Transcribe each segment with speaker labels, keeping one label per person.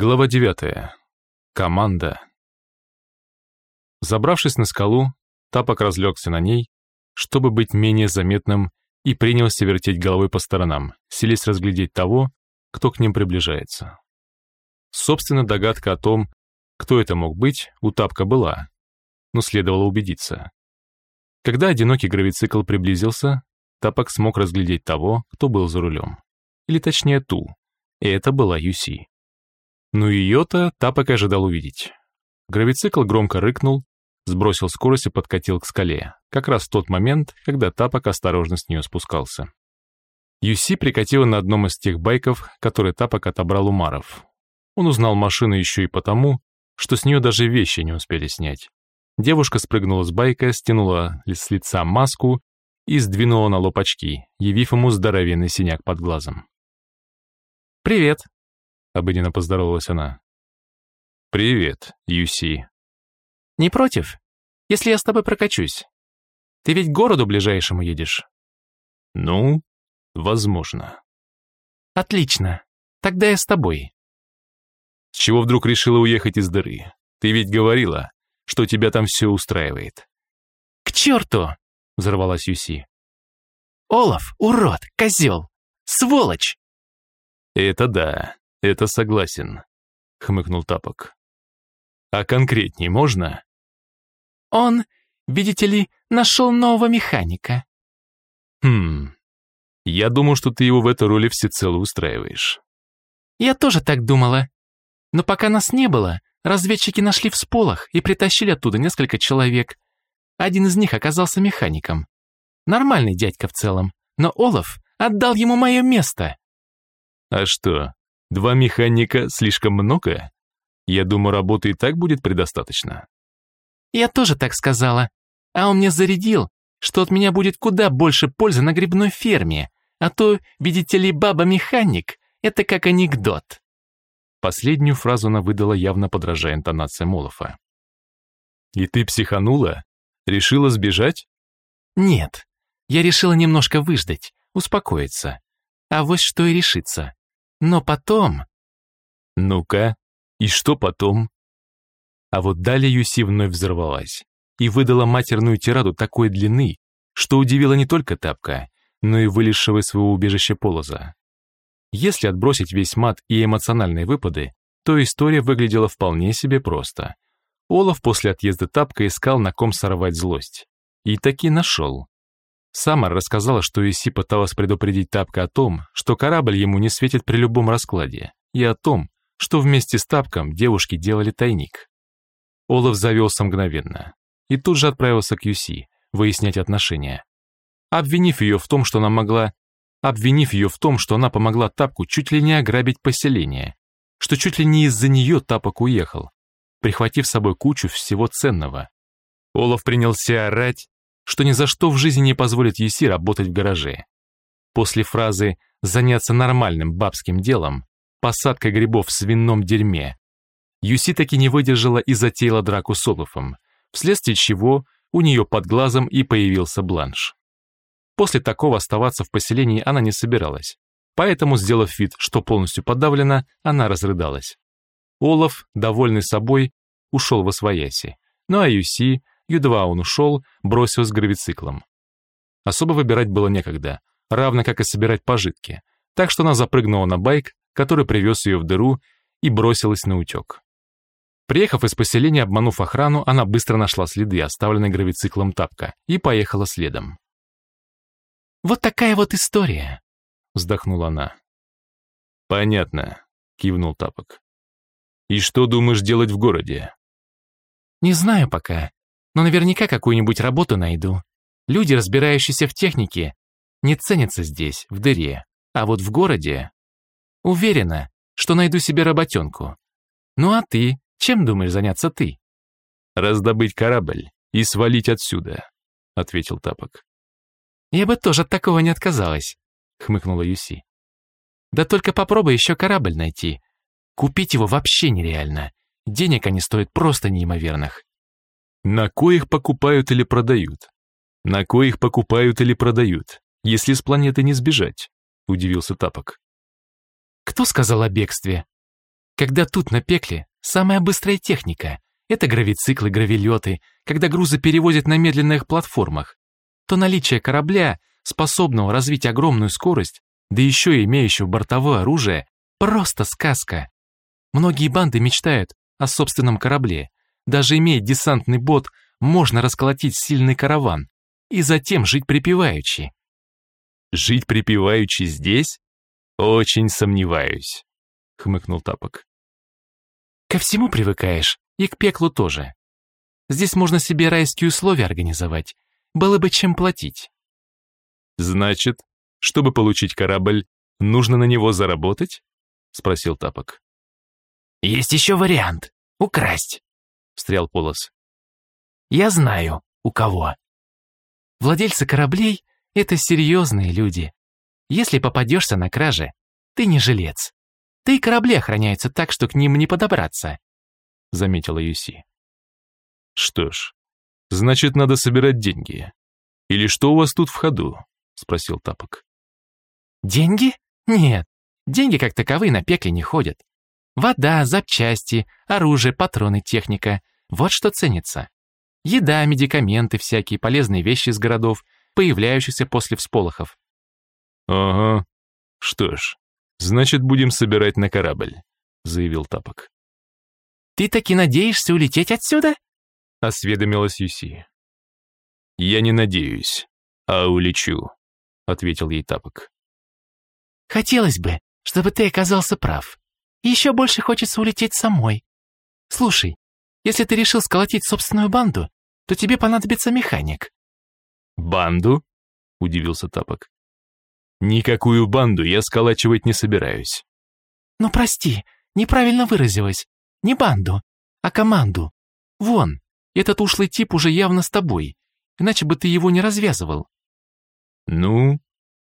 Speaker 1: Глава 9. Команда. Забравшись на скалу, Тапок разлегся на ней, чтобы быть менее заметным, и принялся вертеть головой по сторонам, селись разглядеть того, кто к ним приближается. Собственно, догадка о том, кто это мог быть, у Тапка была, но следовало убедиться. Когда одинокий гравицикл приблизился, Тапок смог разглядеть того, кто был за рулем. Или точнее ту, и это была Юси. Ну ее-то Тапок ожидал увидеть. Гравицикл громко рыкнул, сбросил скорость и подкатил к скале, как раз в тот момент, когда Тапок осторожно с нее спускался. Юси прикатила на одном из тех байков, которые Тапок отобрал у Маров. Он узнал машину еще и потому, что с нее даже вещи не успели снять. Девушка спрыгнула с байка, стянула с лица маску и сдвинула на лоб очки, явив ему здоровенный синяк под глазом. «Привет», — обыденно поздоровалась она. «Привет, Юси». «Не против, если я с тобой прокачусь? Ты ведь к городу ближайшему едешь?» «Ну, возможно».
Speaker 2: «Отлично, тогда я с тобой».
Speaker 1: «С чего вдруг решила уехать из дыры? Ты ведь говорила, что тебя там все устраивает».
Speaker 2: «К черту!» — взорвалась Юси. «Олаф, урод, козел, сволочь!»
Speaker 1: «Это да, это согласен», — хмыкнул Тапок. «А конкретней можно?»
Speaker 2: «Он, видите ли, нашел нового механика».
Speaker 1: «Хм, я думал, что ты его в этой роли всецело устраиваешь».
Speaker 2: «Я тоже так думала. Но пока нас не было, разведчики нашли всполох и притащили оттуда несколько человек. Один из них оказался механиком. Нормальный дядька в целом, но Олаф отдал ему мое место».
Speaker 1: «А что, два механика слишком много? Я думаю, работы и так будет предостаточно».
Speaker 2: «Я тоже так сказала. А он мне зарядил, что от меня будет куда больше пользы на грибной ферме, а то, видите ли, баба-механик — это как анекдот».
Speaker 1: Последнюю фразу она выдала, явно подражая интонации Молофа. «И ты психанула? Решила сбежать?»
Speaker 2: «Нет, я решила немножко выждать, успокоиться. А вот что и решиться. Но потом...»
Speaker 1: «Ну-ка, и что потом?» А вот далее Юси вновь взорвалась и выдала матерную тираду такой длины, что удивило не только Тапка, но и вылезшего из своего убежища Полоза. Если отбросить весь мат и эмоциональные выпады, то история выглядела вполне себе просто. Олаф после отъезда Тапка искал, на ком сорвать злость. И таки нашел. Самар рассказала, что Иси пыталась предупредить Тапка о том, что корабль ему не светит при любом раскладе, и о том, что вместе с Тапком девушки делали тайник. Олаф завелся мгновенно и тут же отправился к Юси выяснять отношения, обвинив ее в том, что она могла обвинив ее в том, что она помогла Тапку чуть ли не ограбить поселение, что чуть ли не из-за нее Тапок уехал, прихватив с собой кучу всего ценного. Олаф принялся орать, что ни за что в жизни не позволит Еси работать в гараже. После фразы «заняться нормальным бабским делом» посадкой грибов в свином дерьме, Юси таки не выдержала и затеяла драку с Олафом, вследствие чего у нее под глазом и появился бланш. После такого оставаться в поселении она не собиралась. Поэтому, сделав вид, что полностью подавлена, она разрыдалась. Олаф, довольный собой, ушел во свояси. Ну а Юси, едва он ушел, бросилась гравициклом. Особо выбирать было некогда, равно как и собирать пожитки. Так что она запрыгнула на байк, который привез ее в дыру, и бросилась на утек. Приехав из поселения, обманув охрану, она быстро нашла следы, оставленные гравициклом тапка, и поехала следом.
Speaker 2: Вот такая вот история», —
Speaker 1: вздохнула она. «Понятно», — кивнул Тапок. «И что думаешь делать в городе?»
Speaker 2: «Не знаю пока, но наверняка какую-нибудь работу найду. Люди, разбирающиеся в технике, не ценятся здесь, в дыре, а вот в городе. Уверена, что найду себе работенку. Ну а ты, чем думаешь заняться ты?»
Speaker 1: «Раздобыть корабль и свалить отсюда», — ответил Тапок.
Speaker 2: «Я бы тоже от такого не отказалась», — хмыкнула Юси. «Да только попробуй еще корабль найти. Купить его вообще нереально. Денег они стоят просто неимоверных».
Speaker 1: «На коих покупают или продают? На коих покупают или продают, если с планеты не сбежать?» — удивился Тапок.
Speaker 2: «Кто сказал о бегстве?» Когда тут на пекле самая быстрая техника — это гравициклы, гравилеты, когда грузы перевозят на медленных платформах, то наличие корабля, способного развить огромную скорость, да еще и имеющего бортовое оружие, просто сказка. Многие банды мечтают о собственном корабле. Даже имея десантный бот, можно расколотить сильный караван и затем жить припеваючи.
Speaker 1: «Жить припеваючи здесь? Очень сомневаюсь», — хмыкнул Тапок.
Speaker 2: «Ко всему привыкаешь, и к пеклу тоже. Здесь можно себе райские условия организовать, было бы чем платить».
Speaker 1: «Значит, чтобы получить корабль, нужно на него заработать?» — спросил Тапок.
Speaker 2: «Есть еще вариант — украсть», — встрял Полос. «Я знаю, у кого. Владельцы кораблей — это серьезные люди. Если попадешься на краже, ты не жилец. Да и корабли охраняются так, что к ним не подобраться», — заметила Юси.
Speaker 1: «Что ж, значит, надо собирать деньги. Или что у вас тут в ходу?» — спросил Тапок.
Speaker 2: «Деньги? Нет, деньги как таковые на пекле не ходят. Вода, запчасти, оружие, патроны, техника — вот что ценится. Еда, медикаменты, всякие полезные вещи из городов, появляющиеся после всполохов.
Speaker 1: «Ага. Что ж, значит, будем собирать на корабль», — заявил Тапок.
Speaker 2: «Ты таки надеешься улететь отсюда?»
Speaker 1: — осведомилась Юси. «Я не надеюсь, а улечу», — ответил ей Тапок.
Speaker 2: «Хотелось бы, чтобы ты оказался прав. Еще больше хочется улететь самой. Слушай, если ты решил сколотить собственную банду, то тебе понадобится механик».
Speaker 1: «Банду?» — удивился Тапок. «Никакую банду я сколачивать не собираюсь».
Speaker 2: «Ну прости, неправильно выразилась. Не банду, а команду. Вон, этот ушлый тип уже явно с тобой, иначе бы ты его не развязывал».
Speaker 1: «Ну,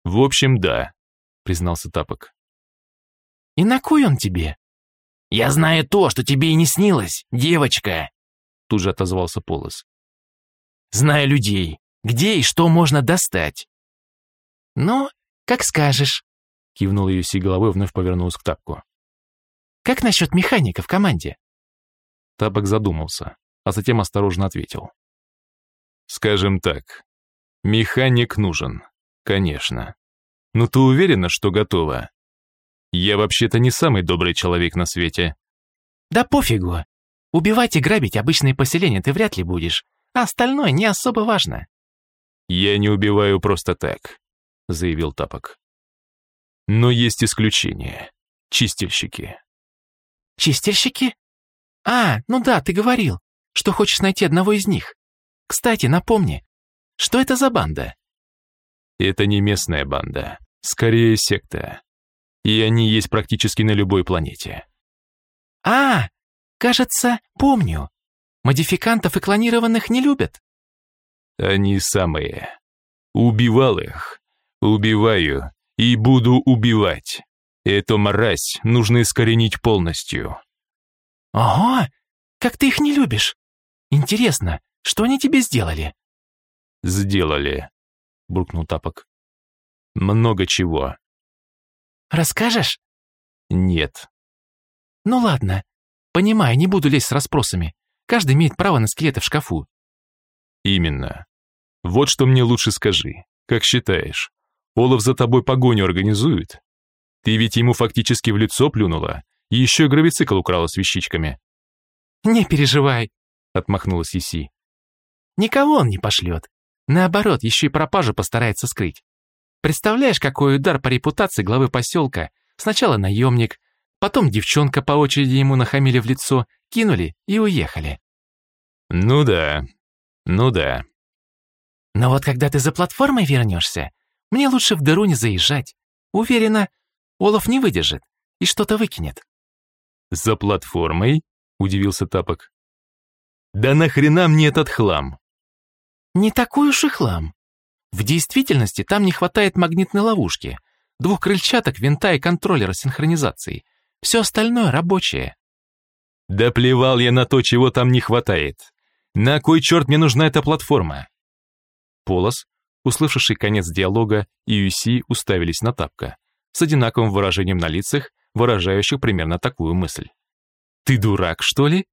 Speaker 1: в общем, да», — признался Тапок.
Speaker 2: «И на кой он тебе?» «Я знаю то, что тебе и не снилось, девочка!» Тут же отозвался Полос. «Знаю людей, где и что можно достать». «Ну, как скажешь», — кивнул Юси головой, вновь повернулась к Тапку. «Как насчет механика в команде?»
Speaker 1: Тапок задумался, а затем осторожно ответил. «Скажем так, механик нужен, конечно. Но ты уверена, что готова? Я вообще-то не самый добрый человек на свете».
Speaker 2: «Да пофигу. Убивать и грабить обычные поселения ты вряд ли будешь, а остальное не особо важно».
Speaker 1: «Я не убиваю просто так», — заявил Тапок. «Но есть исключения. Чистильщики».
Speaker 2: «Чистильщики? А, ну да, ты говорил, что хочешь найти одного из них. Кстати, напомни, что это за банда?»
Speaker 1: «Это не местная банда, скорее секта и они есть практически на любой планете.
Speaker 2: А, кажется, помню. Модификантов и клонированных не любят.
Speaker 1: Они самые. Убивал их. Убиваю и буду убивать. Эту мразь нужно искоренить полностью.
Speaker 2: Ого, как ты их не любишь. Интересно, что они тебе сделали?
Speaker 1: Сделали, буркнул Тапок. Много чего.
Speaker 2: Расскажешь?
Speaker 1: Нет.
Speaker 2: Ну ладно. Понимаю, не буду лезть с расспросами. Каждый имеет право на скелеты в шкафу.
Speaker 1: Именно. Вот что мне лучше скажи. Как считаешь, Олаф за тобой погоню организует? Ты ведь ему фактически в лицо плюнула, и еще гравицикл украла с вещичками.
Speaker 2: Не переживай,
Speaker 1: отмахнулась Иси.
Speaker 2: Никого он не пошлет. Наоборот, еще и пропажу постарается скрыть. Представляешь, какой удар по репутации главы поселка? Сначала наемник, потом девчонка по очереди ему нахамили в лицо, кинули и уехали.
Speaker 1: Ну да, ну да.
Speaker 2: Но вот когда ты за платформой вернешься, мне лучше в дыру не заезжать. Уверена, Олаф не выдержит и что-то выкинет.
Speaker 1: За платформой? Удивился Тапок. Да нахрена мне этот хлам?
Speaker 2: Не такой уж и хлам. В действительности там не хватает магнитной ловушки, двух крыльчаток, винта и контроллера синхронизации. Все остальное рабочее.
Speaker 1: Да плевал я на то, чего там не хватает. На кой черт мне нужна эта платформа? Полос, услышавший конец диалога, и Юси уставились на Тапка с одинаковым выражением на лицах, выражающих примерно такую мысль. «Ты дурак, что ли?»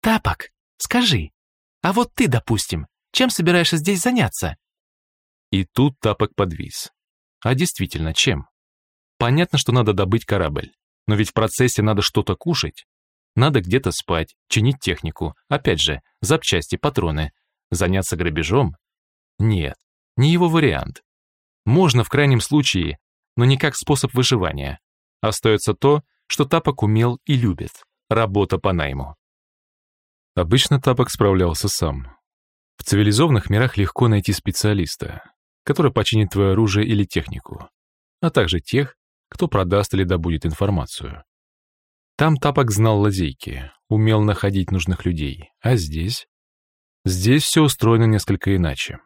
Speaker 2: «Тапок, скажи, а вот ты, допустим, чем собираешься здесь заняться?»
Speaker 1: И тут Тапок подвис. А действительно, чем? Понятно, что надо добыть корабль, но ведь в процессе надо что-то кушать. Надо где-то спать, чинить технику, опять же, запчасти, патроны. Заняться грабежом? Нет, не его вариант. Можно в крайнем случае, но не как способ выживания. Остается то, что Тапок умел и любит – работа по найму. Обычно Тапок справлялся сам. В цивилизованных мирах легко найти специалиста, который починит твое оружие или технику, а также тех, кто продаст или добудет информацию. Там Тапок знал лазейки, умел находить нужных людей, а здесь? Здесь все устроено несколько иначе.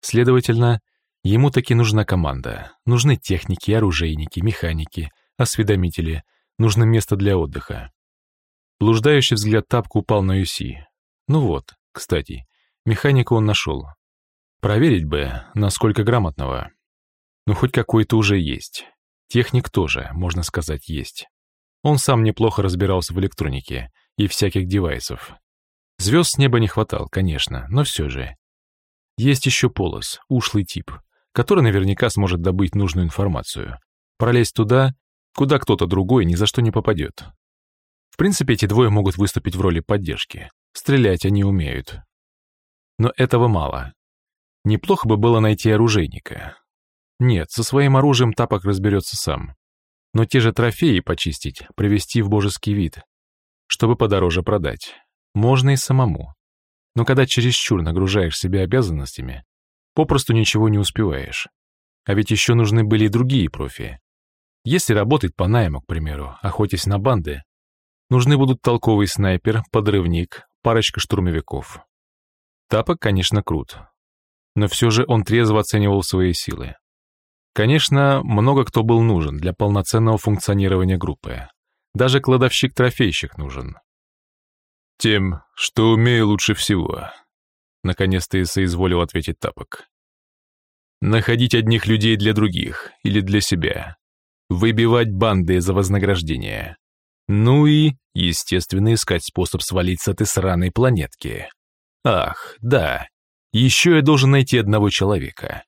Speaker 1: Следовательно, ему таки нужна команда, нужны техники, оружейники, механики, осведомители, нужно место для отдыха. Блуждающий взгляд Тапка упал на Юси. Ну вот, кстати, механика он нашел. Проверить бы, насколько грамотного. Ну, хоть какой-то уже есть. Техник тоже, можно сказать, есть. Он сам неплохо разбирался в электронике и всяких девайсов. Звезд с неба не хватал, конечно, но все же. Есть еще Полос, ушлый тип, который наверняка сможет добыть нужную информацию. Пролезть туда, куда кто-то другой ни за что не попадет. В принципе, эти двое могут выступить в роли поддержки. Стрелять они умеют. Но этого мало. Неплохо бы было найти оружейника. Нет, со своим оружием Тапок разберется сам но те же трофеи почистить, привести в божеский вид, чтобы подороже продать. Можно и самому. Но когда чересчур нагружаешь себя обязанностями, попросту ничего не успеваешь. А ведь еще нужны были и другие профи. Если работать по найму, к примеру, охотясь на банды, нужны будут толковый снайпер, подрывник, парочка штурмовиков. Тапок, конечно, крут. Но все же он трезво оценивал свои силы. Конечно, много кто был нужен для полноценного функционирования группы. Даже кладовщик-трофейщик нужен. Тем, что умею лучше всего. Наконец-то и соизволил ответить Тапок. Находить одних людей для других или для себя. Выбивать банды за вознаграждение. Ну и, естественно, искать способ свалить с этой сраной планетки. Ах, да. Еще я должен найти одного человека.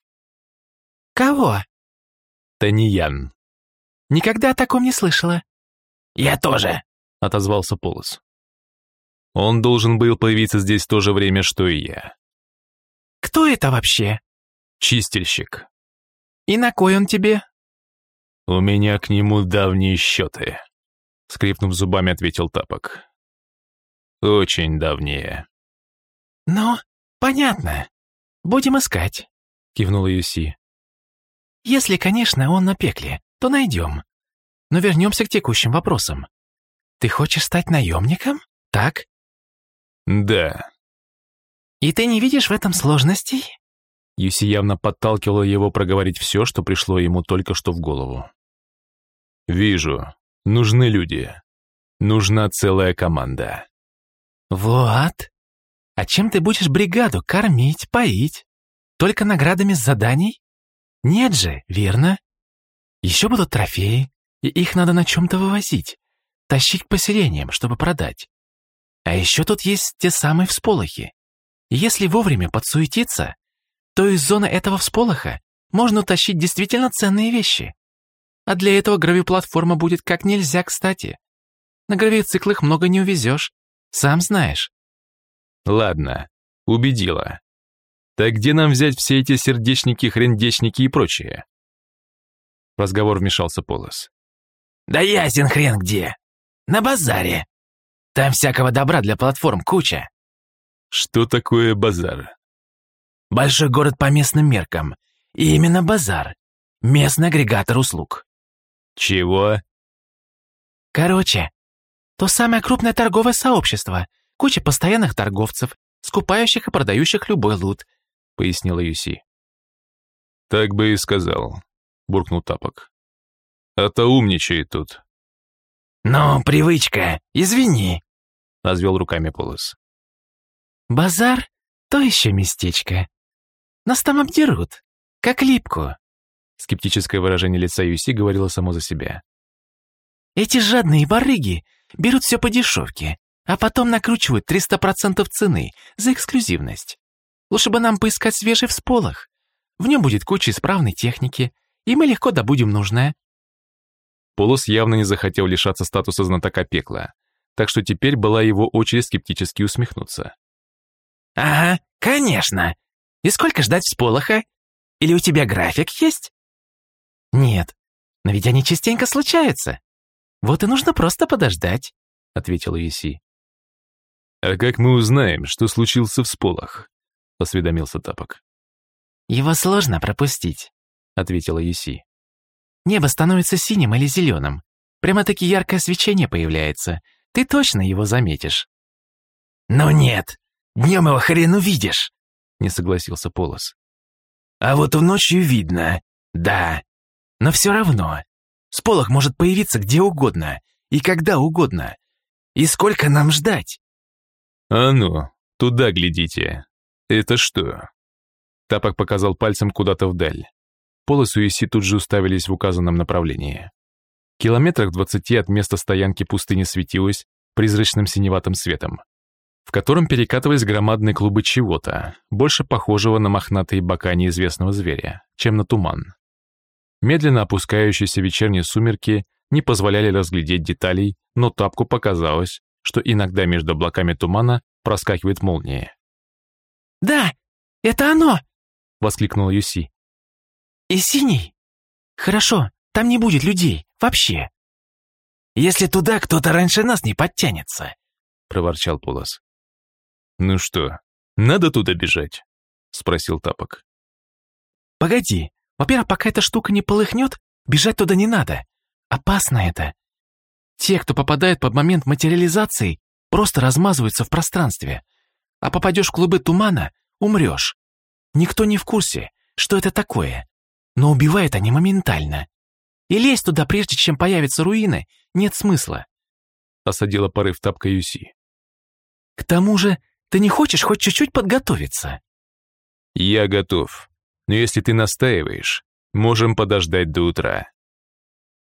Speaker 2: «Кого?»
Speaker 1: Таньян.
Speaker 2: Никогда о таком не слышала.
Speaker 3: Я тоже,
Speaker 1: отозвался Полос. Он должен был появиться здесь в то же время, что и я.
Speaker 2: Кто это вообще?
Speaker 1: Чистильщик.
Speaker 2: И на кой он тебе?
Speaker 1: У меня к нему давние счеты, скрипнув зубами, ответил Тапок. Очень давние.
Speaker 2: Ну, понятно. Будем искать, кивнула Юси. Если, конечно, он на пекле, то найдем. Но вернемся к текущим вопросам. Ты хочешь стать наемником? Так?
Speaker 1: Да.
Speaker 2: И ты не видишь в этом сложностей?
Speaker 1: Юси явно подталкивала его проговорить все, что пришло ему только что в голову. «Вижу. Нужны люди. Нужна целая команда».
Speaker 2: «Вот. А чем ты будешь бригаду кормить, поить? Только наградами с заданий? Нет же, верно? Еще будут трофеи, и их надо на чем-то вывозить, тащить к поселениям, чтобы продать. А еще тут есть те самые всполохи. Если вовремя подсуетиться, то из зоны этого всполоха можно утащить действительно ценные вещи. А для этого гравиплатформа будет как нельзя кстати. На гравициклах много не увезешь, сам знаешь.
Speaker 1: Ладно, убедила. Так где нам взять все эти сердечники, хрендечники и прочее? В разговор вмешался Полос.
Speaker 3: Да ясен хрен где. На базаре. Там всякого добра для платформ куча.
Speaker 1: Что такое базар?
Speaker 3: Большой город по местным меркам. И именно базар. Местный агрегатор услуг.
Speaker 1: Чего?
Speaker 2: Короче, то самое крупное торговое сообщество. Куча постоянных торговцев, скупающих и продающих любой лут, —
Speaker 1: пояснила Юси. «Так бы и сказал», — буркнул Тапок. «А то умничает тут».
Speaker 3: «Ну, привычка, извини», —
Speaker 1: развел руками Полос.
Speaker 2: «Базар — то еще местечко. Нас там обдерут, как липку».
Speaker 1: Скептическое выражение лица Юси говорило само за себя.
Speaker 3: Эти жадные барыги берут все по дешевке, а потом накручивают 300% цены за эксклюзивность. Лучше бы нам поискать свежий всполох. В нем будет куча исправной техники, и мы легко добудем нужное.
Speaker 1: Полос явно не захотел лишаться статуса знатока пекла, так что теперь была его очередь скептически усмехнуться.
Speaker 3: «Ага, конечно. И сколько ждать всполоха? Или у тебя график есть?» «Нет, но ведь они частенько случаются. Вот и нужно просто подождать», — ответила Юси.
Speaker 1: «А как мы узнаем, что случился всполох?» — осведомился Тапок.
Speaker 3: «Его сложно пропустить», — ответила Юси. Небо становится синим или зеленым. Прямо-таки яркое свечение появляется. Ты точно его заметишь. «Ну нет, днем его хрен увидишь», — не согласился Полос. «А вот в ночью видно, да. Но все равно. Сполох может появиться где угодно и когда угодно. И сколько нам ждать?»
Speaker 1: «А ну, туда глядите. Это что?» Тапок показал пальцем куда-то вдаль. Полос и Уиси тут же уставились в указанном направлении. Километрах двадцати от места стоянки пустыни светилась призрачным синеватым светом, в котором перекатывались громадные клубы чего-то, больше похожего на мохнатые бока неизвестного зверя, чем на туман. Медленно опускающиеся вечерние сумерки не позволяли разглядеть деталей, но тапку показалось, что иногда между облаками тумана проскакивает молния.
Speaker 3: «Да, это оно!»
Speaker 1: — воскликнула Юси.
Speaker 3: «И синий? Хорошо, там не будет людей, вообще. Если туда кто-то раньше нас не подтянется», — проворчал Пулос.
Speaker 1: «Ну что, надо туда бежать?» — спросил Тапок.
Speaker 3: «Погоди, во-первых, пока эта штука не полыхнет, бежать туда не надо. Опасно это. Те, кто попадает под момент материализации, просто размазываются в пространстве. А попадешь в клубы тумана — умрешь. Никто не в курсе, что это такое но убивают они моментально. И лезть туда, прежде чем появятся руины, нет смысла.
Speaker 1: Осадила порыв тапка Юси.
Speaker 3: К тому же, ты не хочешь хоть чуть-чуть подготовиться?
Speaker 1: Я готов. Но если ты настаиваешь, можем подождать до утра.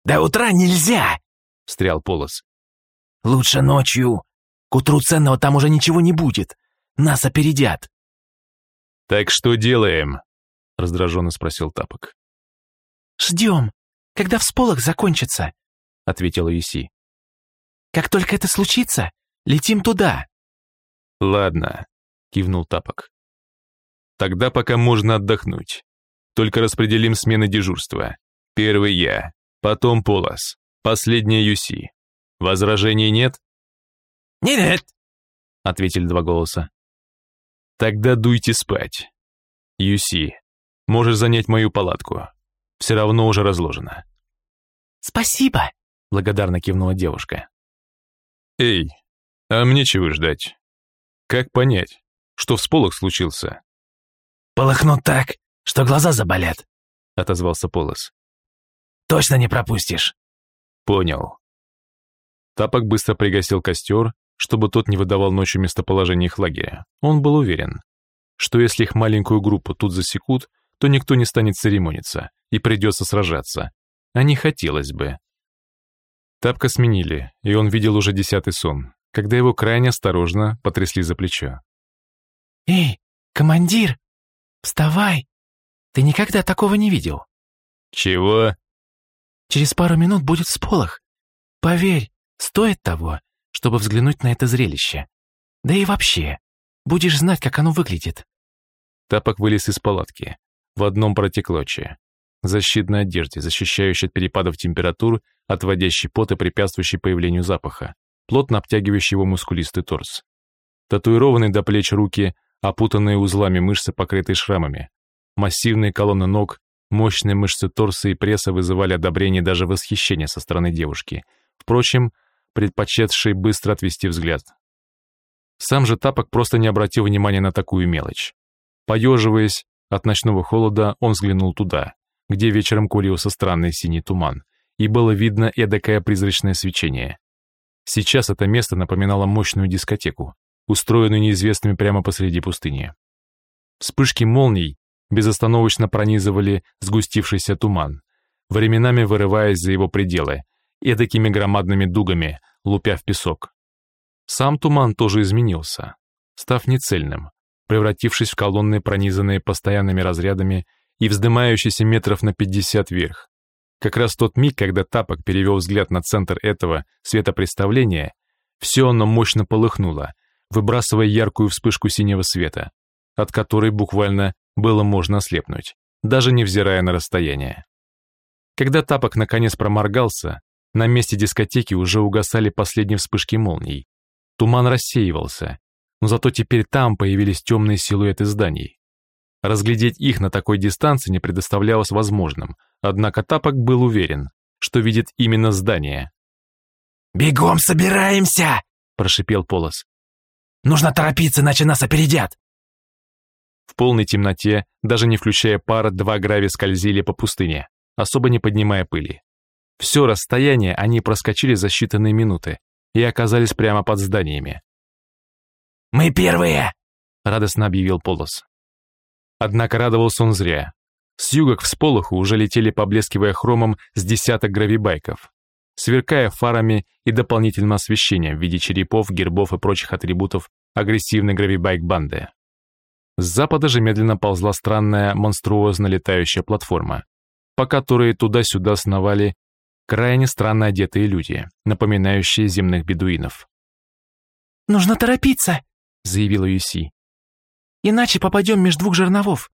Speaker 3: До утра нельзя, встрял Полос. Лучше ночью. К утру ценного там уже ничего не будет. Нас опередят.
Speaker 1: Так что делаем? раздраженно спросил Тапок.
Speaker 3: «Ждем, когда всполох закончится», — ответила Юси. «Как только это случится, летим туда».
Speaker 1: «Ладно», — кивнул Тапок. «Тогда пока можно отдохнуть. Только распределим смены дежурства. Первый я, потом Полос, последняя Юси. Возражений нет?»
Speaker 3: «Нет-нет», —
Speaker 1: ответили два голоса. «Тогда дуйте спать. Юси, можешь занять мою палатку все равно уже разложено.
Speaker 3: «Спасибо», — благодарно кивнула девушка.
Speaker 1: «Эй, а мне чего ждать? Как понять, что всполох случился?»
Speaker 3: «Полыхнут так, что глаза заболят», — отозвался Полос. «Точно не пропустишь».
Speaker 1: «Понял». Тапок быстро пригасил костер, чтобы тот не выдавал ночью местоположение их лагеря. Он был уверен, что если их маленькую группу тут засекут, то никто не станет церемониться, и придется сражаться. А не хотелось бы. Тапка сменили, и он видел уже десятый сон, когда его крайне осторожно потрясли за плечо.
Speaker 3: «Эй, командир, вставай! Ты никогда такого не видел».
Speaker 1: «Чего?»
Speaker 3: «Через пару минут будет всполох. Поверь, стоит того, чтобы взглянуть на это зрелище. Да и вообще, будешь знать, как оно выглядит».
Speaker 1: Тапок вылез из палатки. В одном протеклоче защитной одежде, защищающей от перепадов температур, отводящей пот и препятствующей появлению запаха, плотно обтягивающий его мускулистый торс. Татуированные до плеч руки, опутанные узлами мышцы, покрытые шрамами. Массивные колонны ног, мощные мышцы торса и пресса вызывали одобрение даже восхищение со стороны девушки, впрочем, предпочетшей быстро отвести взгляд. Сам же Тапок просто не обратил внимания на такую мелочь. Поеживаясь от ночного холода, он взглянул туда, где вечером курился странный синий туман, и было видно эдакое призрачное свечение. Сейчас это место напоминало мощную дискотеку, устроенную неизвестными прямо посреди пустыни. Вспышки молний безостановочно пронизывали сгустившийся туман, временами вырываясь за его пределы эдакими громадными дугами, лупя в песок. Сам туман тоже изменился, став нецельным, превратившись в колонны, пронизанные постоянными разрядами и вздымающиеся метров на 50 вверх. Как раз тот миг, когда Тапок перевел взгляд на центр этого светопредставления, все оно мощно полыхнуло, выбрасывая яркую вспышку синего света, от которой буквально было можно ослепнуть, даже невзирая на расстояние. Когда Тапок наконец проморгался, на месте дискотеки уже угасали последние вспышки молний. Туман рассеивался, но зато теперь там появились темные силуэты зданий. Разглядеть их на такой дистанции не предоставлялось возможным, однако Тапок был уверен, что видит именно здание.
Speaker 4: «Бегом собираемся!» – прошипел Полос. «Нужно торопиться, иначе нас опередят!»
Speaker 1: В полной темноте, даже не включая пар, два грави скользили по пустыне, особо не поднимая пыли. Все расстояние они проскочили за считанные минуты и оказались прямо под зданиями.
Speaker 4: «Мы первые!»
Speaker 1: — радостно объявил Полос. Однако радовался он зря. С юга к всполоху уже летели, поблескивая хромом, с десяток гравибайков, сверкая фарами и дополнительным освещением в виде черепов, гербов и прочих атрибутов агрессивной гравибайк-банды. С запада же медленно ползла странная, монструозно летающая платформа, по которой туда-сюда сновали крайне странно одетые люди, напоминающие земных бедуинов.
Speaker 2: «Нужно торопиться», —
Speaker 1: заявила Юси.
Speaker 2: «Иначе попадем между двух жерновов.